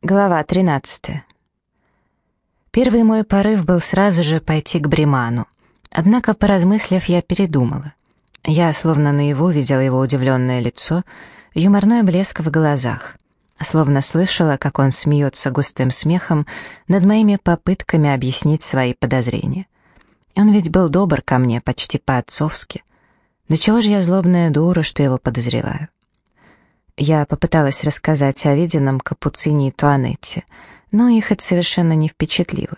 Глава 13. Первый мой порыв был сразу же пойти к Бриману. Однако, поразмыслив, я передумала. Я словно наяву видела его удивленное лицо, юморной блеск в глазах. Словно слышала, как он смеется густым смехом над моими попытками объяснить свои подозрения. Он ведь был добр ко мне, почти по-отцовски. Да чего же я злобная дура, что его подозреваю? Я попыталась рассказать о виденном капуцине и Туанетте, но их это совершенно не впечатлило.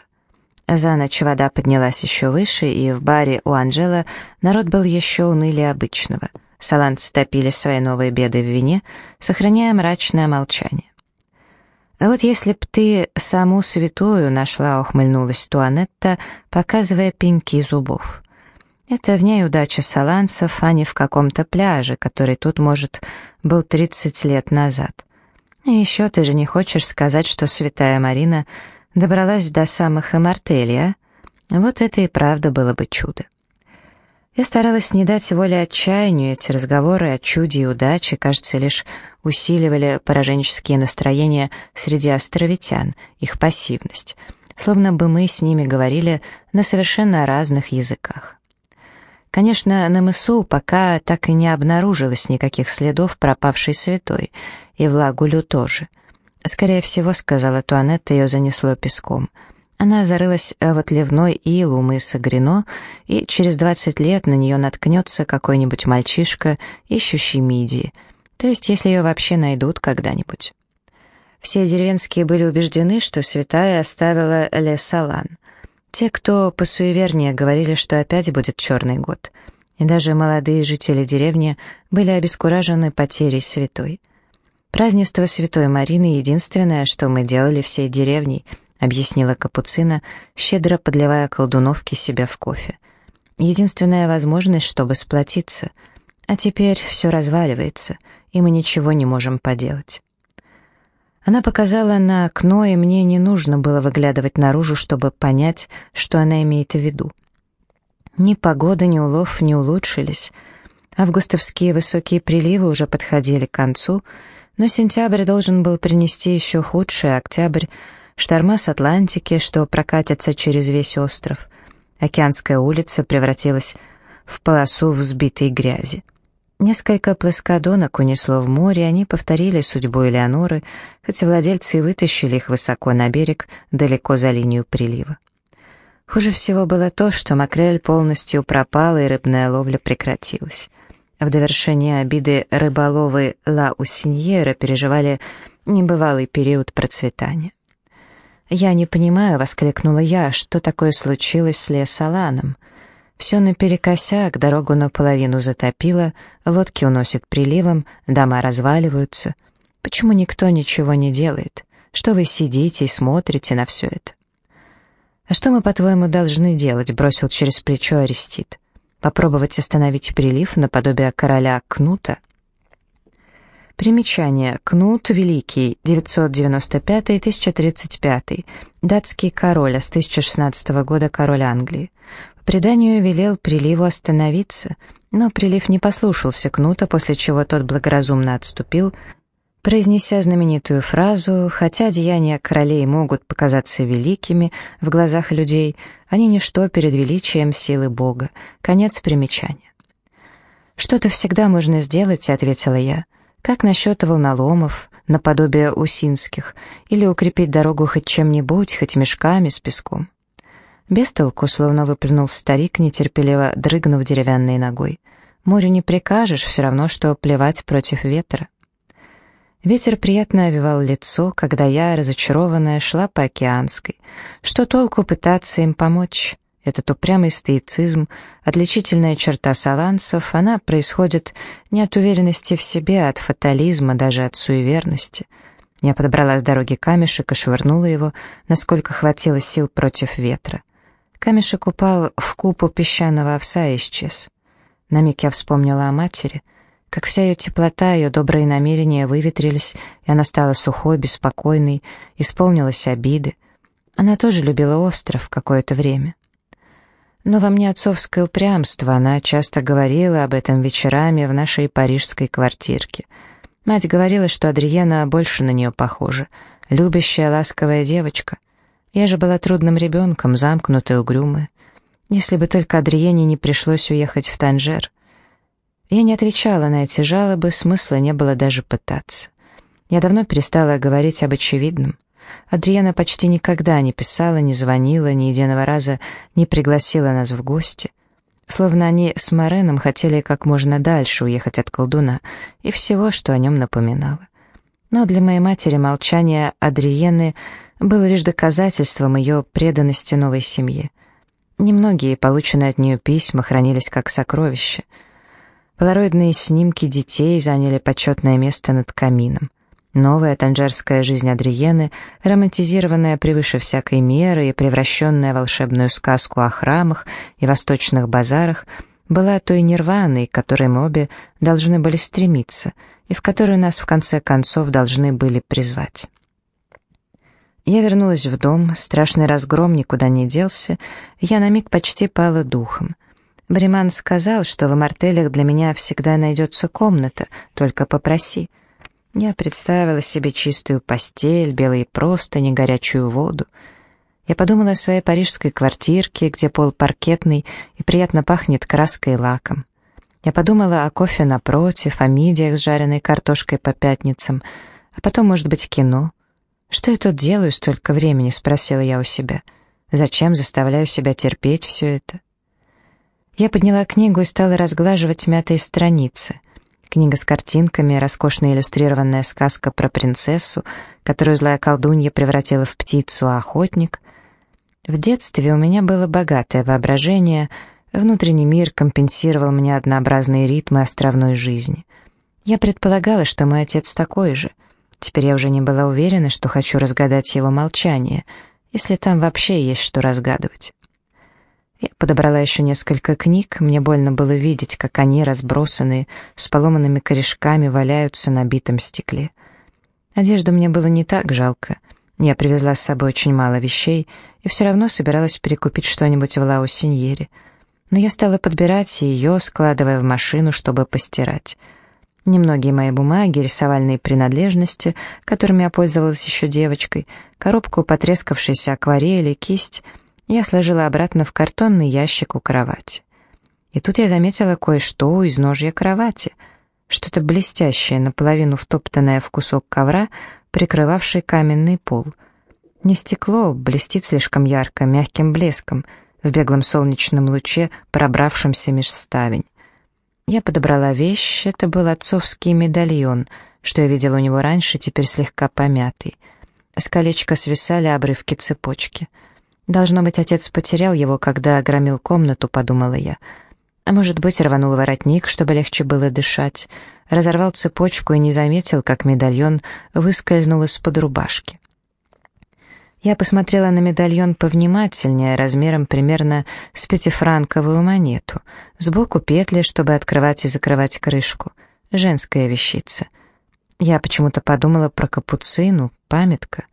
За ночь вода поднялась еще выше, и в баре у Анжела народ был еще унылее обычного. Саланцы топили свои новые беды в вине, сохраняя мрачное молчание. «А вот если б ты саму святую нашла», — ухмыльнулась Туанетта, показывая пеньки зубов. Это в ней удача саланцев, а не в каком-то пляже, который тут, может, был 30 лет назад. И еще ты же не хочешь сказать, что святая Марина добралась до самых Эмартелия? Вот это и правда было бы чудо. Я старалась не дать воли отчаянию, эти разговоры о чуде и удаче, кажется, лишь усиливали пораженческие настроения среди островитян, их пассивность, словно бы мы с ними говорили на совершенно разных языках. Конечно, на мысу пока так и не обнаружилось никаких следов пропавшей святой, и в Лагулю тоже. Скорее всего, сказала Туанетта, ее занесло песком. Она зарылась в отливной ил у мыса Грино, и через двадцать лет на нее наткнется какой-нибудь мальчишка, ищущий мидии, то есть если ее вообще найдут когда-нибудь. Все деревенские были убеждены, что святая оставила Лесалан. Те, кто посуевернее, говорили, что опять будет черный год. И даже молодые жители деревни были обескуражены потерей святой. «Празднество святой Марины — единственное, что мы делали всей деревней», объяснила Капуцина, щедро подливая колдуновки себе в кофе. «Единственная возможность, чтобы сплотиться. А теперь все разваливается, и мы ничего не можем поделать». Она показала на окно, и мне не нужно было выглядывать наружу, чтобы понять, что она имеет в виду. Ни погода, ни улов не улучшились. Августовские высокие приливы уже подходили к концу, но сентябрь должен был принести еще худший октябрь, шторма с Атлантики, что прокатятся через весь остров. Океанская улица превратилась в полосу взбитой грязи. Несколько плоскодонок унесло в море, они повторили судьбу Элеоноры, хотя владельцы и вытащили их высоко на берег, далеко за линию прилива. Хуже всего было то, что макрель полностью пропала и рыбная ловля прекратилась. В довершение обиды рыболовы Ла Усиньера переживали небывалый период процветания. «Я не понимаю», — воскликнула я, — «что такое случилось с Лесоланом?» Все наперекосяк, дорогу наполовину затопило, лодки уносят приливом, дома разваливаются. Почему никто ничего не делает? Что вы сидите и смотрите на все это? «А что мы, по-твоему, должны делать?» — бросил через плечо Арестит. «Попробовать остановить прилив наподобие короля Кнута?» Примечание. Кнут Великий, 995-1035, датский король, а с 1016 года король Англии. Преданию велел приливу остановиться, но прилив не послушался Кнута, после чего тот благоразумно отступил, произнеся знаменитую фразу «Хотя деяния королей могут показаться великими в глазах людей, они ничто перед величием силы Бога». Конец примечания. «Что-то всегда можно сделать», — ответила я. «Как насчет волноломов, наподобие усинских, или укрепить дорогу хоть чем-нибудь, хоть мешками с песком?» Без толку, словно выплюнул старик, нетерпеливо дрыгнув деревянной ногой. Морю не прикажешь, все равно, что плевать против ветра. Ветер приятно овивал лицо, когда я, разочарованная, шла по океанской. Что толку пытаться им помочь? Этот упрямый стоицизм, отличительная черта саланцев, она происходит не от уверенности в себе, а от фатализма, даже от суеверности. Я подобрала с дороги камешек и швырнула его, насколько хватило сил против ветра. Камешек упал в купу песчаного овса и исчез. На миг я вспомнила о матери, как вся ее теплота, ее добрые намерения выветрились, и она стала сухой, беспокойной, исполнилась обиды. Она тоже любила остров какое-то время. Но во мне отцовское упрямство, она часто говорила об этом вечерами в нашей парижской квартирке. Мать говорила, что Адриена больше на нее похожа, любящая, ласковая девочка. Я же была трудным ребенком, замкнутая, угрюмая. Если бы только Адриене не пришлось уехать в Танжер. Я не отвечала на эти жалобы, смысла не было даже пытаться. Я давно перестала говорить об очевидном. Адриана почти никогда не писала, не звонила, ни единого раза не пригласила нас в гости. Словно они с Мореном хотели как можно дальше уехать от колдуна и всего, что о нем напоминало. Но для моей матери молчание Адриены было лишь доказательством ее преданности новой семье. Немногие полученные от нее письма хранились как сокровища — Полароидные снимки детей заняли почетное место над камином. Новая танжерская жизнь Адриены, романтизированная превыше всякой меры и превращенная в волшебную сказку о храмах и восточных базарах, была той нирваной, к которой мы обе должны были стремиться и в которую нас в конце концов должны были призвать. Я вернулась в дом, страшный разгром никуда не делся, я на миг почти пала духом. Бреман сказал, что в мартелях для меня всегда найдется комната, только попроси. Я представила себе чистую постель, белые простыни, горячую воду. Я подумала о своей парижской квартирке, где пол паркетный и приятно пахнет краской и лаком. Я подумала о кофе напротив, о мидиях с жареной картошкой по пятницам, а потом, может быть, кино. «Что я тут делаю столько времени?» — спросила я у себя. «Зачем заставляю себя терпеть все это?» Я подняла книгу и стала разглаживать мятые страницы. Книга с картинками, роскошно иллюстрированная сказка про принцессу, которую злая колдунья превратила в птицу, а охотник. В детстве у меня было богатое воображение, внутренний мир компенсировал мне однообразные ритмы островной жизни. Я предполагала, что мой отец такой же. Теперь я уже не была уверена, что хочу разгадать его молчание, если там вообще есть что разгадывать. Я подобрала еще несколько книг, мне больно было видеть, как они, разбросанные, с поломанными корешками, валяются на битом стекле. Одежду мне было не так жалко. Я привезла с собой очень мало вещей и все равно собиралась перекупить что-нибудь в Лаусиньере. Но я стала подбирать ее, складывая в машину, чтобы постирать. Немногие мои бумаги, рисовальные принадлежности, которыми я пользовалась еще девочкой, коробку потрескавшейся акварели, кисть — я сложила обратно в картонный ящик у кровати. И тут я заметила кое-что из ножья кровати, что-то блестящее, наполовину втоптанное в кусок ковра, прикрывавший каменный пол. Не стекло, блестит слишком ярко, мягким блеском, в беглом солнечном луче, пробравшемся меж ставень. Я подобрала вещь, это был отцовский медальон, что я видела у него раньше, теперь слегка помятый. С колечка свисали обрывки цепочки — Должно быть, отец потерял его, когда громил комнату, подумала я. А может быть, рванул воротник, чтобы легче было дышать, разорвал цепочку и не заметил, как медальон выскользнул из-под рубашки. Я посмотрела на медальон повнимательнее, размером примерно с пятифранковую монету. Сбоку петли, чтобы открывать и закрывать крышку. Женская вещица. Я почему-то подумала про капуцину, памятка.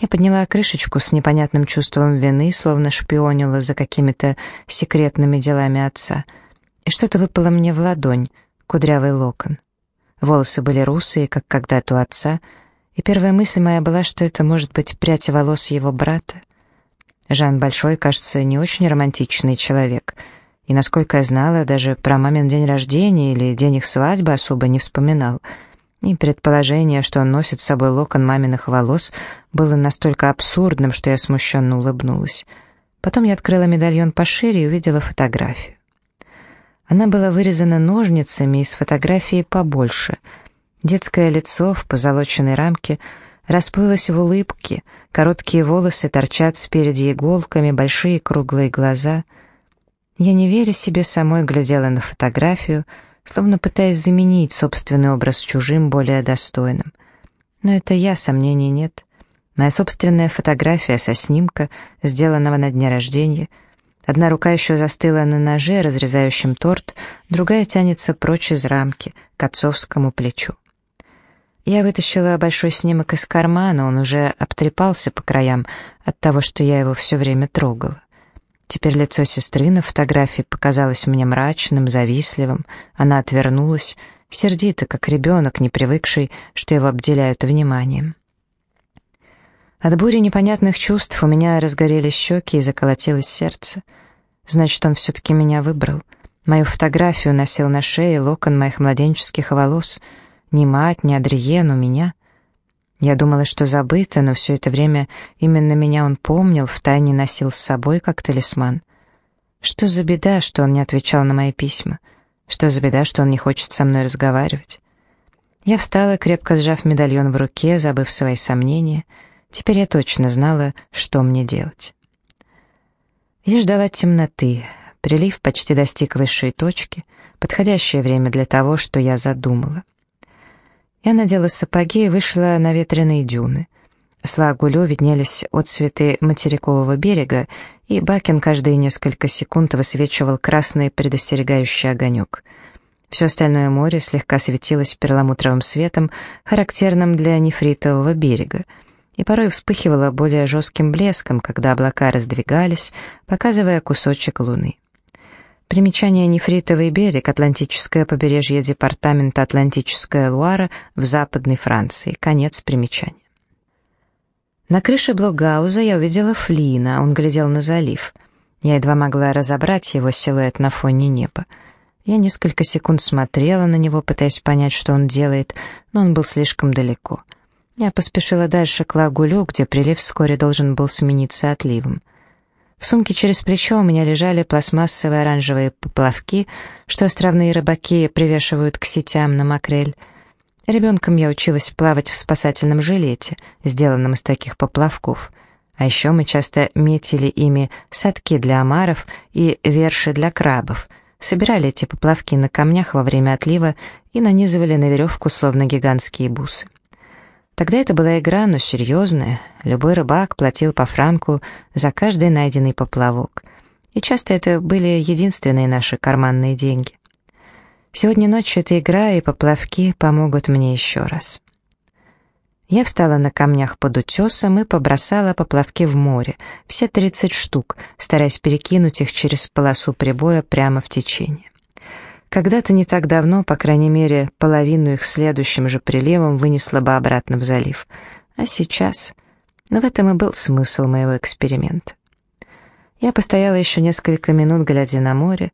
Я подняла крышечку с непонятным чувством вины, словно шпионила за какими-то секретными делами отца. И что-то выпало мне в ладонь, кудрявый локон. Волосы были русые, как когда-то у отца, и первая мысль моя была, что это может быть прядь волос его брата. Жан Большой, кажется, не очень романтичный человек, и, насколько я знала, даже про мамин день рождения или день их свадьбы особо не вспоминал — и предположение, что он носит с собой локон маминых волос, было настолько абсурдным, что я смущенно улыбнулась. Потом я открыла медальон пошире и увидела фотографию. Она была вырезана ножницами из фотографии побольше. Детское лицо в позолоченной рамке расплылось в улыбке, короткие волосы торчат спереди иголками, большие круглые глаза. Я, не веря себе самой, глядела на фотографию — словно пытаясь заменить собственный образ чужим, более достойным. Но это я, сомнений нет. Моя собственная фотография со снимка, сделанного на дне рождения. Одна рука еще застыла на ноже, разрезающем торт, другая тянется прочь из рамки, к отцовскому плечу. Я вытащила большой снимок из кармана, он уже обтрепался по краям от того, что я его все время трогала. Теперь лицо сестры на фотографии показалось мне мрачным, завистливым. Она отвернулась, сердито, как ребенок, не привыкший, что его обделяют вниманием. От бури непонятных чувств у меня разгорелись щеки и заколотилось сердце. Значит, он все-таки меня выбрал. Мою фотографию носил на шее локон моих младенческих волос. Ни мать, ни Адриен у меня. Я думала, что забыто, но все это время именно меня он помнил, втайне носил с собой как талисман. Что за беда, что он не отвечал на мои письма? Что за беда, что он не хочет со мной разговаривать? Я встала, крепко сжав медальон в руке, забыв свои сомнения. Теперь я точно знала, что мне делать. Я ждала темноты. Прилив почти достиг высшей точки, подходящее время для того, что я задумала. Я надела сапоги и вышла на ветреные дюны. С лагулю виднелись отцветы материкового берега, и Бакен каждые несколько секунд высвечивал красный предостерегающий огонек. Все остальное море слегка светилось перламутровым светом, характерным для нефритового берега, и порой вспыхивало более жестким блеском, когда облака раздвигались, показывая кусочек луны. Примечание «Нефритовый берег» — Атлантическое побережье департамента Атлантическая Луара в Западной Франции. Конец примечания. На крыше блокгауза я увидела Флина, он глядел на залив. Я едва могла разобрать его силуэт на фоне неба. Я несколько секунд смотрела на него, пытаясь понять, что он делает, но он был слишком далеко. Я поспешила дальше к лагулю, где прилив вскоре должен был смениться отливом. В сумке через плечо у меня лежали пластмассовые оранжевые поплавки, что островные рыбаки привешивают к сетям на макрель — Ребенком я училась плавать в спасательном жилете, сделанном из таких поплавков. А еще мы часто метили ими садки для омаров и верши для крабов, собирали эти поплавки на камнях во время отлива и нанизывали на веревку словно гигантские бусы. Тогда это была игра, но серьезная. Любой рыбак платил по франку за каждый найденный поплавок. И часто это были единственные наши карманные деньги. Сегодня ночью эта игра и поплавки помогут мне еще раз. Я встала на камнях под утесом и побросала поплавки в море, все 30 штук, стараясь перекинуть их через полосу прибоя прямо в течение. Когда-то не так давно, по крайней мере, половину их следующим же приливом вынесла бы обратно в залив. А сейчас... Но в этом и был смысл моего эксперимента. Я постояла еще несколько минут, глядя на море,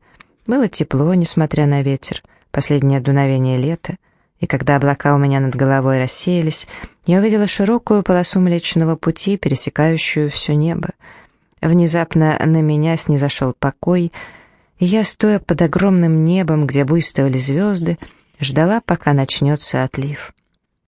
было тепло, несмотря на ветер, последнее дуновение лета, и когда облака у меня над головой рассеялись, я увидела широкую полосу Млечного Пути, пересекающую все небо. Внезапно на меня снизошел покой, я, стоя под огромным небом, где буйствовали звезды, ждала, пока начнется отлив.